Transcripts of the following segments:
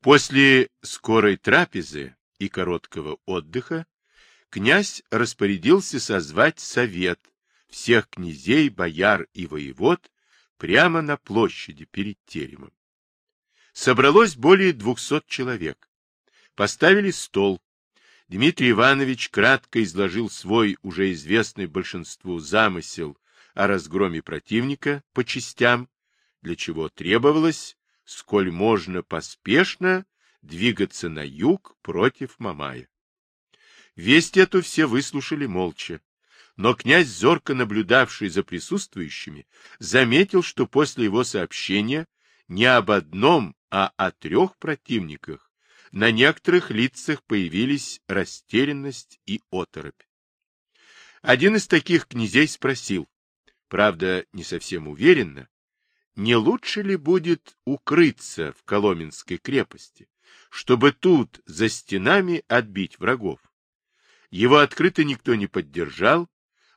После скорой трапезы и короткого отдыха князь распорядился созвать совет всех князей, бояр и воевод прямо на площади перед теремом. Собралось более двухсот человек. Поставили стол. Дмитрий Иванович кратко изложил свой уже известный большинству замысел о разгроме противника по частям, для чего требовалось, сколь можно поспешно, двигаться на юг против Мамая. Весть эту все выслушали молча, но князь, зорко наблюдавший за присутствующими, заметил, что после его сообщения не об одном, а о трех противниках на некоторых лицах появились растерянность и оторопь. Один из таких князей спросил, правда, не совсем уверенно, не лучше ли будет укрыться в Коломенской крепости, чтобы тут, за стенами, отбить врагов? Его открыто никто не поддержал,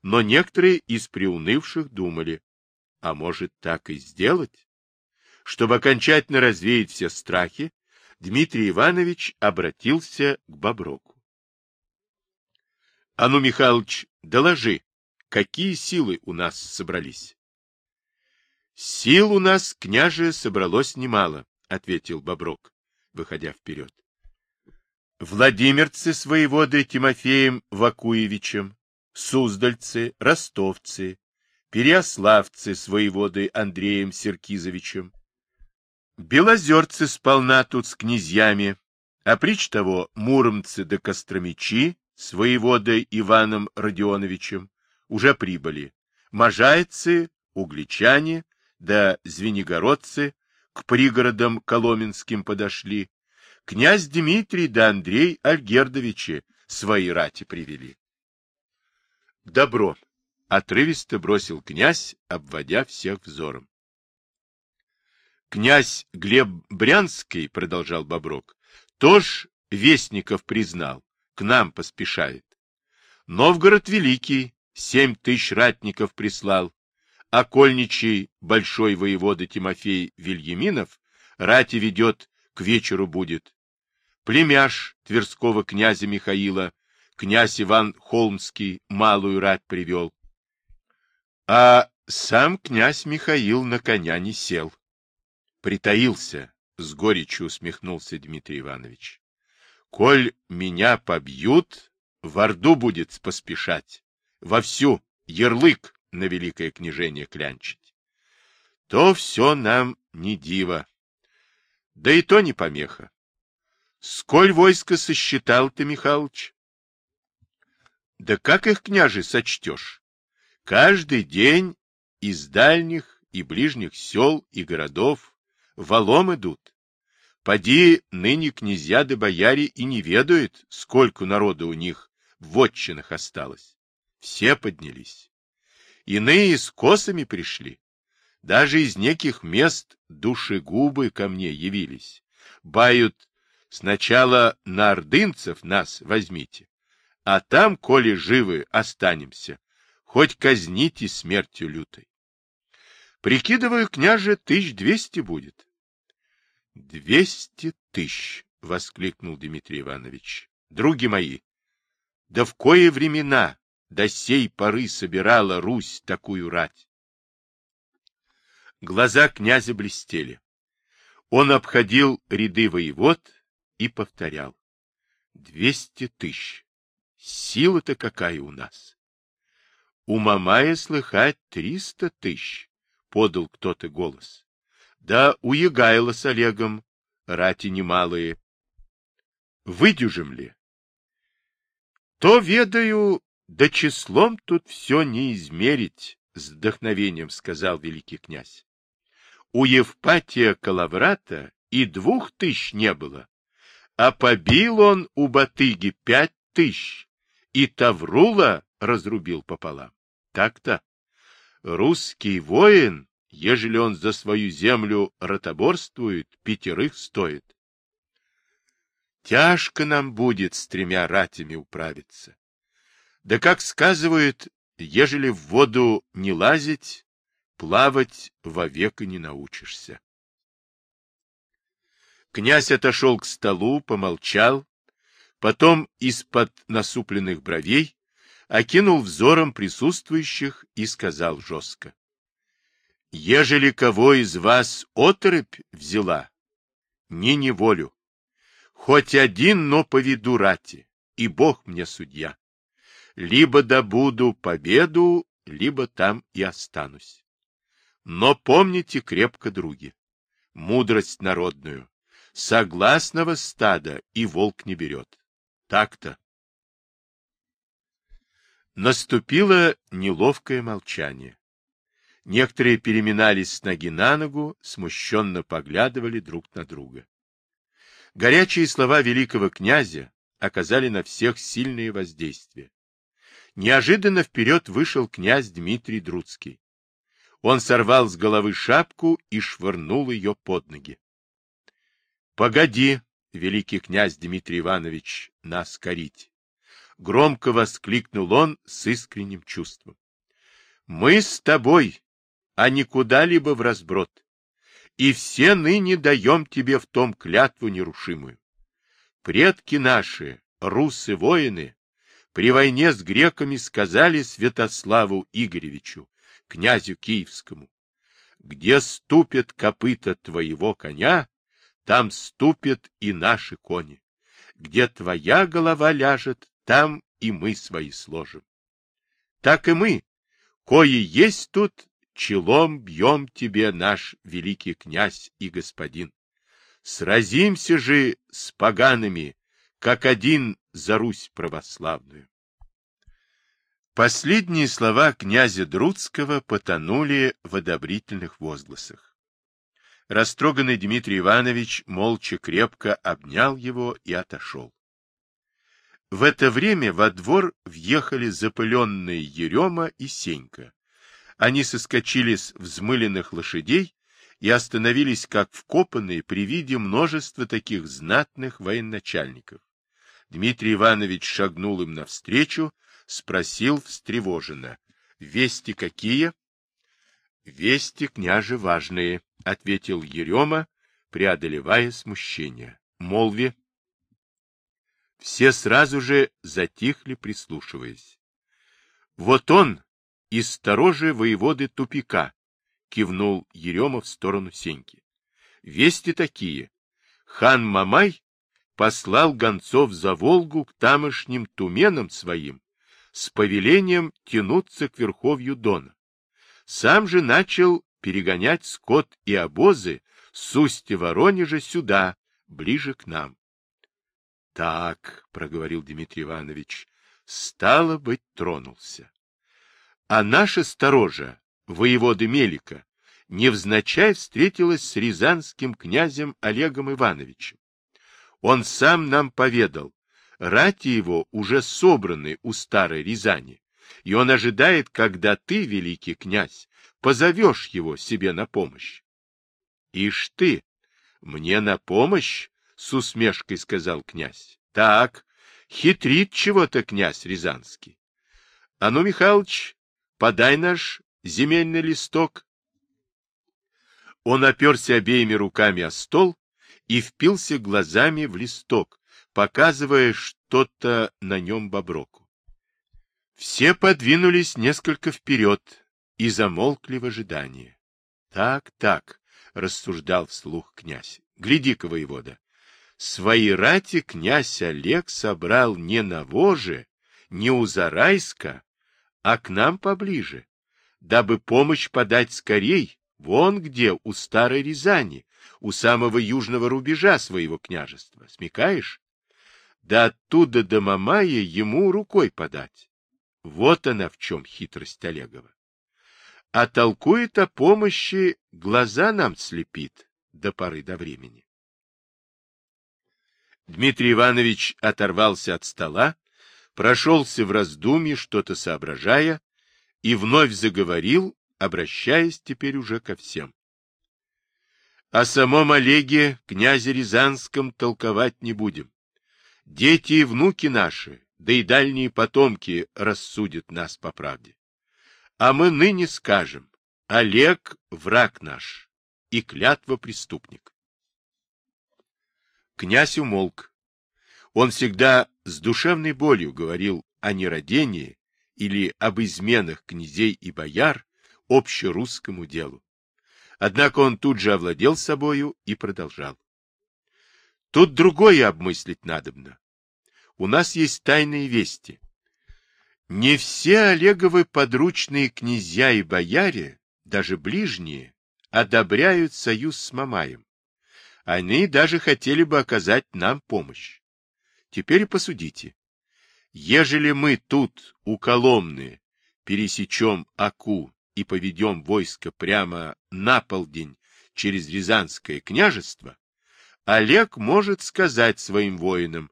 но некоторые из приунывших думали, а может так и сделать? Чтобы окончательно развеять все страхи, Дмитрий Иванович обратился к Боброку. — А ну, Михайлович, доложи, какие силы у нас собрались? — Сил у нас, княже, собралось немало, — ответил Боброк, выходя вперед. Владимирцы с воеводой Тимофеем Вакуевичем, Суздальцы, ростовцы, переославцы с воеводой Андреем Серкизовичем, белозерцы сполна тут с князьями, а прич того муромцы да костромичи с воеводой Иваном Родионовичем уже прибыли, можайцы, угличане да звенигородцы к пригородам коломенским подошли, князь Дмитрий да Андрей Альгердовичи свои рати привели. Добро, отрывисто бросил князь, обводя всех взором. Князь Глеб Брянский, продолжал Боброк, тоже вестников признал, к нам поспешает. Новгород Великий семь тысяч ратников прислал, а кольничий большой воевода Тимофей Вильяминов рати ведет, к вечеру будет. Племяш Тверского князя Михаила князь Иван Холмский малую рать привел. А сам князь Михаил на коня не сел. Притаился, с горечью усмехнулся Дмитрий Иванович. Коль меня побьют, в Орду будет поспешать. Вовсю ярлык на великое княжение клянчить. То все нам не диво. Да и то не помеха. Сколь войска сосчитал ты, Михалыч? Да как их, княже, сочтешь? Каждый день из дальних и ближних сел и городов валом идут. Поди, ныне князья да бояре и не ведают, сколько народу у них в вотчинах осталось. Все поднялись. Иные с косами пришли. Даже из неких мест душегубы ко мне явились. Бают, сначала на ордынцев нас возьмите, а там, коли живы, останемся. Хоть казните смертью лютой. Прикидываю, княже, тысяч двести будет. — Двести тысяч! — воскликнул Дмитрий Иванович. — Други мои, да в кое времена до сей поры собирала Русь такую рать? Глаза князя блестели. Он обходил ряды воевод и повторял. Двести тысяч. Сила-то какая у нас! У Мамая слыхать триста тысяч, — подал кто-то голос. Да у Егайла с Олегом рати немалые. Выдюжим ли? То, ведаю, да числом тут все не измерить, — с вдохновением сказал великий князь. У Евпатия Калаврата и двух тысяч не было, а побил он у Батыги пять тысяч и Таврула разрубил пополам. Так-то. Русский воин, ежели он за свою землю ротоборствует, пятерых стоит. Тяжко нам будет с тремя ратями управиться. Да как сказывают, ежели в воду не лазить, плавать вовек и не научишься. Князь отошел к столу, помолчал, потом из-под насупленных бровей окинул взором присутствующих и сказал жестко. — Ежели кого из вас оторопь взяла, не неволю. Хоть один, но поведу рати, и Бог мне судья. Либо добуду победу, либо там и останусь. Но помните крепко, други, мудрость народную. Согласного стада и волк не берет. Так-то. Наступило неловкое молчание. Некоторые переминались с ноги на ногу, смущенно поглядывали друг на друга. Горячие слова великого князя оказали на всех сильное воздействие. Неожиданно вперед вышел князь Дмитрий Друцкий. Он сорвал с головы шапку и швырнул ее под ноги. — Погоди, великий князь Дмитрий Иванович, нас корить! — громко воскликнул он с искренним чувством. — Мы с тобой, а не куда-либо в разброд. И все ныне даем тебе в том клятву нерушимую. Предки наши, русы-воины, при войне с греками сказали Святославу Игоревичу, князю Киевскому, где ступят копыта твоего коня, там ступят и наши кони. Где твоя голова ляжет, там и мы свои сложим. Так и мы, кои есть тут, челом бьем тебе, наш великий князь и господин. Сразимся же с погаными, как один за Русь православную. Последние слова князя Друцкого потонули в одобрительных возгласах. Растроганный Дмитрий Иванович молча крепко обнял его и отошел. В это время во двор въехали запыленные Ерема и Сенька. Они соскочили с взмыленных лошадей и остановились как вкопанные при виде множества таких знатных военачальников. Дмитрий Иванович шагнул им навстречу, спросил встревоженно. — Вести какие? — Вести, княже, важные, — ответил Ерема, преодолевая смущение. — Молви. Все сразу же затихли, прислушиваясь. — Вот он, из сторожи воеводы тупика, — кивнул Ерема в сторону Сеньки. — Вести такие. Хан Мамай послал гонцов за Волгу к тамошним туменам своим с повелением тянуться к верховью Дона. Сам же начал перегонять скот и обозы с устья Воронежа сюда, ближе к нам. — Так, — проговорил Дмитрий Иванович, — стало быть, тронулся. А наша сторожа, воевода Мелика, невзначай встретилась с рязанским князем Олегом Ивановичем. Он сам нам поведал, рати его уже собраны у старой Рязани, и он ожидает, когда ты, великий князь, позовешь его себе на помощь. — Ишь ты, мне на помощь? — с усмешкой сказал князь. — Так, хитрит чего-то князь Рязанский. — А ну, Михалыч, подай наш земельный листок. Он оперся обеими руками о стол и впился глазами в листок, показывая что-то на нем Боброку. Все подвинулись несколько вперед и замолкли в ожидании. Так, так, — рассуждал вслух князь, — гляди-ка, воевода, свои рати князь Олег собрал не на Воже, не у Зарайска, а к нам поближе, дабы помощь подать скорей, вон где, у Старой Рязани, у самого южного рубежа своего княжества. Смекаешь? Да оттуда до Мамая ему рукой подать. Вот она в чем хитрость Олегова. А толкует о помощи, глаза нам слепит до поры до времени. Дмитрий Иванович оторвался от стола, прошелся в раздумье, что-то соображая, и вновь заговорил, обращаясь теперь уже ко всем. О самом Олеге, князе Рязанском, толковать не будем. Дети и внуки наши, да и дальние потомки рассудят нас по правде. А мы ныне скажем, Олег — враг наш и клятва преступник. Князь умолк. Он всегда с душевной болью говорил о нерадении или об изменах князей и бояр общерусскому делу. Однако он тут же овладел собою и продолжал. Тут другое обмыслить надобно. У нас есть тайные вести. Не все Олеговы подручные князья и бояре, даже ближние, одобряют союз с Мамаем. Они даже хотели бы оказать нам помощь. Теперь посудите. Ежели мы тут, у Коломны, пересечем Аку и поведем войско прямо на полдень через Рязанское княжество, Олег может сказать своим воинам,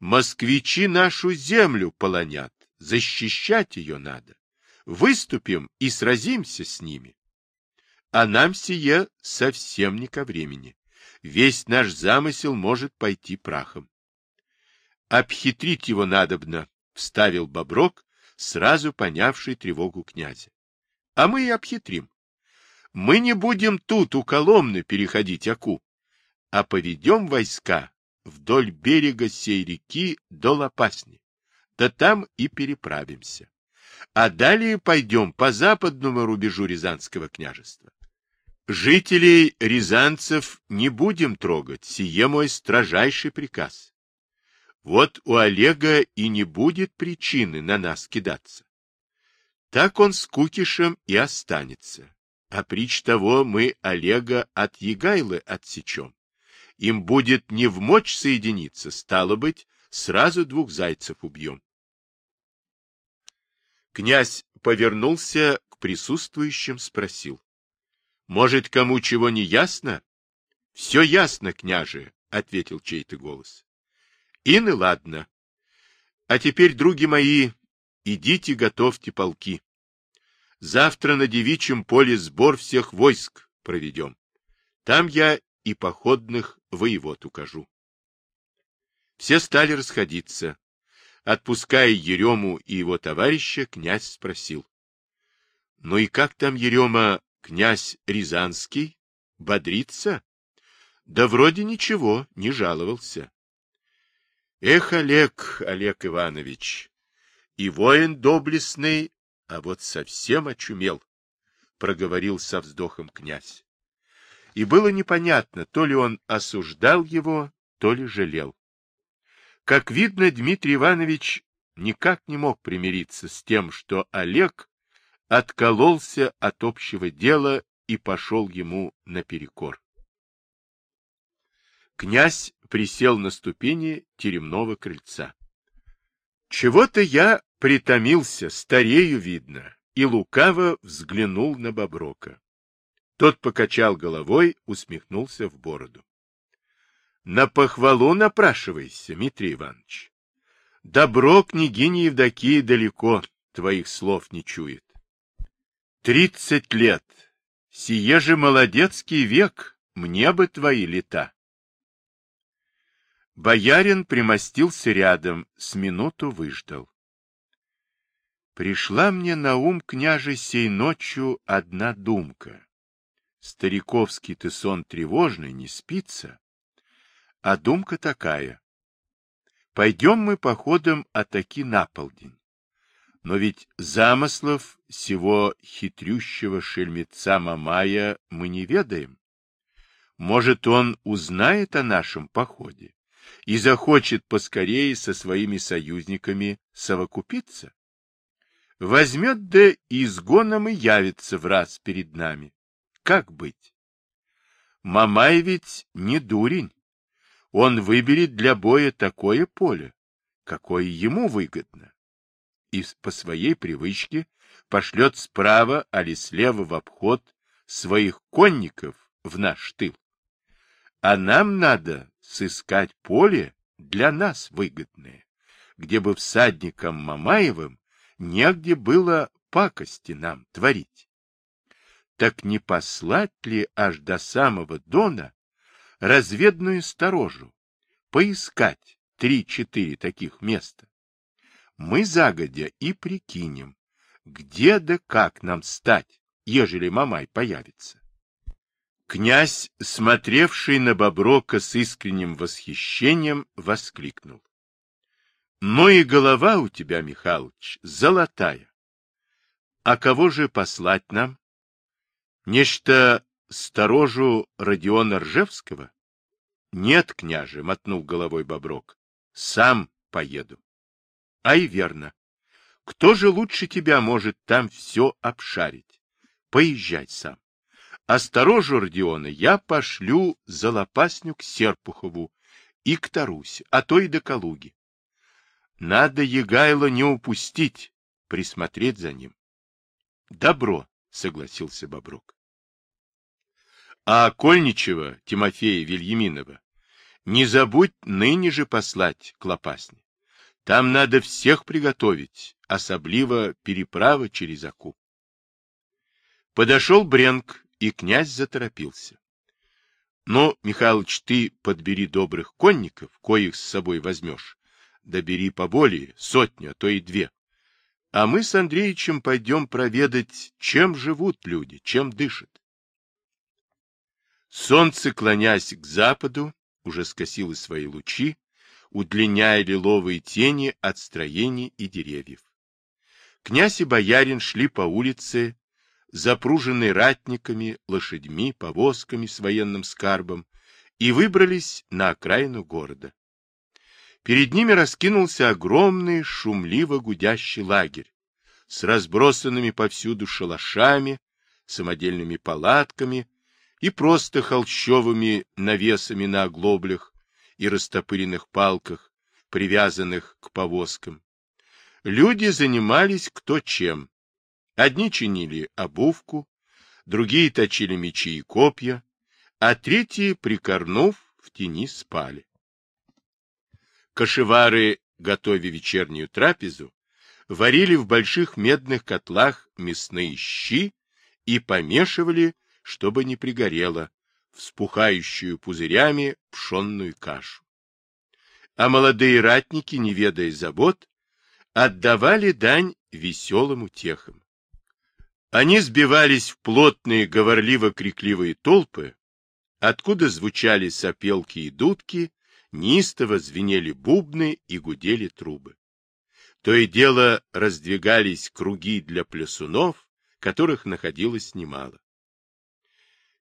москвичи нашу землю полонят, защищать ее надо. Выступим и сразимся с ними. А нам сие совсем не ко времени. Весь наш замысел может пойти прахом. Обхитрить его надобно, — вставил Боброк, сразу понявший тревогу князя. А мы и обхитрим. Мы не будем тут у Коломны переходить Аку, а поведем войска вдоль берега сей реки до Лопасни, да там и переправимся. А далее пойдем по западному рубежу Рязанского княжества. Жителей рязанцев не будем трогать, сие мой строжайший приказ. Вот у Олега и не будет причины на нас кидаться. Так он с Кукишем и останется. А прич того мы Олега от Егайлы отсечем. Им будет не в мочь соединиться, стало быть, сразу двух зайцев убьем. Князь повернулся к присутствующим, спросил. Может, кому чего не ясно? — Все ясно, княже, — ответил чей-то голос. — Ины ладно. А теперь, други мои, идите готовьте полки. Завтра на девичьем поле сбор всех войск проведем. Там я и походных воевод укажу. Все стали расходиться. Отпуская Ерему и его товарища, князь спросил. — Ну и как там, Ерема, Князь Рязанский? Бодрится? Да вроде ничего, не жаловался. Эх, Олег, Олег Иванович, и воин доблестный, а вот совсем очумел, проговорил со вздохом князь. И было непонятно, то ли он осуждал его, то ли жалел. Как видно, Дмитрий Иванович никак не мог примириться с тем, что Олег откололся от общего дела и пошел ему наперекор. Князь присел на ступени теремного крыльца. Чего-то я притомился, старею видно, и лукаво взглянул на Боброка. Тот покачал головой, усмехнулся в бороду. — На похвалу напрашивайся, Дмитрий Иванович. Добро княгини Евдокии далеко, твоих слов не чует. Тридцать лет. Сие же молодецкий век, мне бы твои лета. Боярин примостился рядом, с минуту выждал. Пришла мне на ум, княже, сей ночью одна думка. Стариковский ты сон тревожный, не спится. А думка такая. Пойдем мы походом атаки на полдень. Но ведь замыслов сего хитрющего шельмеца Мамая мы не ведаем. Может, он узнает о нашем походе и захочет поскорее со своими союзниками совокупиться? Возьмет да изгоном и явится в раз перед нами. Как быть? Мамай ведь не дурень. Он выберет для боя такое поле, какое ему выгодно и по своей привычке пошлет справа, али слева в обход своих конников в наш тыл. А нам надо сыскать поле для нас выгодное, где бы всадникам Мамаевым негде было пакости нам творить. Так не послать ли аж до самого Дона разведную сторожу, поискать три-четыре таких места? мы загодя и прикинем, где да как нам стать, ежели Мамай появится. Князь, смотревший на Боброка с искренним восхищением, воскликнул. — Ну и голова у тебя, Михалыч, золотая. А кого же послать нам? Нечто сторожу Родиона Ржевского? — Нет, княже, — мотнул головой Боброк, — сам поеду. — Ай, верно. Кто же лучше тебя может там все обшарить? Поезжай сам. А сторожу Родиона я пошлю за лопасню к Серпухову и к Тарусе, а то и до Калуги. Надо Егайло не упустить, присмотреть за ним. Добро, согласился Боброк. А Кольничева Тимофея Вильяминова не забудь ныне же послать к Лопасне. Там надо всех приготовить, особливо переправа через Аку. Подошел Бренк, и князь заторопился. — Ну, Михалыч, ты подбери добрых конников, коих с собой возьмешь. Добери поболее, сотню, а то и две. А мы с Андреичем пойдем проведать, чем живут люди, чем дышат. Солнце, клонясь к западу, уже скосило свои лучи, удлиняя лиловые тени от строений и деревьев. Князь и боярин шли по улице, запруженной ратниками, лошадьми, повозками с военным скарбом, и выбрались на окраину города. Перед ними раскинулся огромный, шумливо гудящий лагерь с разбросанными повсюду шалашами, самодельными палатками и просто холщовыми навесами на оглоблях и растопыренных палках, привязанных к повозкам. Люди занимались кто чем. Одни чинили обувку, другие точили мечи и копья, а третьи, прикорнув, в тени спали. Кошевары, готовя вечернюю трапезу, варили в больших медных котлах мясные щи и помешивали, чтобы не пригорело, вспухающую пузырями пшенную кашу. А молодые ратники, не ведая забот, отдавали дань веселым утехам. Они сбивались в плотные говорливо-крикливые толпы, откуда звучали сопелки и дудки, неистово звенели бубны и гудели трубы. То и дело раздвигались круги для плясунов, которых находилось немало.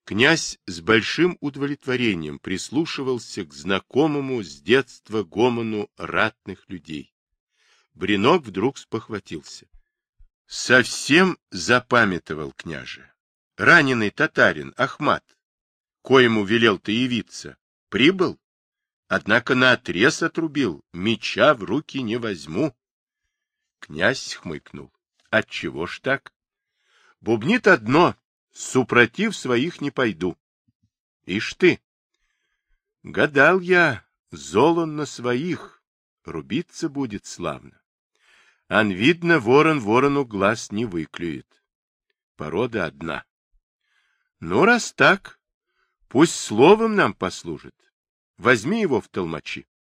Князь с большим удовлетворением прислушивался к знакомому с детства гомону ратных людей. Бринок вдруг спохватился. Совсем запамятовал княже. Раненый татарин Ахмат, коему велел ты явиться, прибыл? Однако наотрез отрубил, меча в руки не возьму. Князь хмыкнул. Отчего ж так? Бубнит одно, супротив своих не пойду. Ишь ты! Гадал я, золон на своих, рубиться будет славно. Ан, видно, ворон ворону глаз не выклюет. Порода одна. Ну, раз так, пусть словом нам послужит. Возьми его в толмачи.